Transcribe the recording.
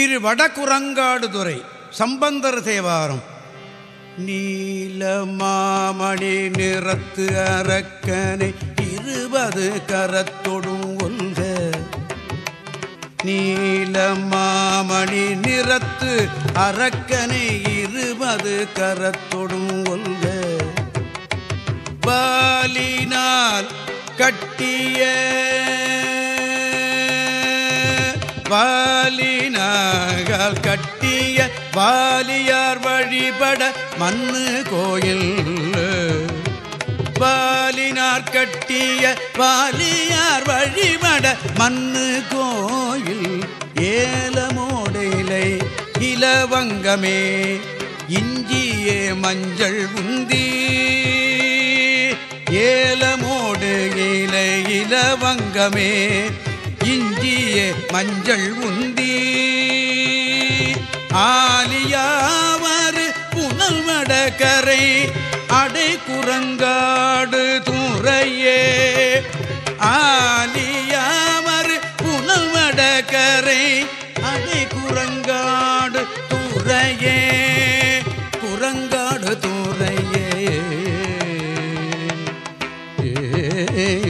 திரு வடகுரங்காடுதுறை சம்பந்தர் தேவாரம் நீல மாமணி நிறத்து அரக்கனை இருபது கரத்தொடும் ஒன்ற. நீல மாமணி நிறத்து அரக்கனை இருபது கரத்தொடும் ஒல்க பாலினால் கட்டிய வாலினாகால் கட்டிய வாலியார் வழிபட மண்ணு கோயில். வாலினார் கட்டிய வாலியார் வழிபட மண்ணு கோயில். ஏலமோடையிலை இலவங்கமே இஞ்சியே மஞ்சள் உந்தி. ஏலமோடு இலை இலவங்கமே இஞ்சிய மஞ்சள் உந்தி ஆலியாவாறு புனல் மடக்கரை அடை குரங்காடு துறையே ஆலியாவாறு புனல் மடக்கரை அடை குரங்காடு துறையே குரங்காடு துறையே ஏ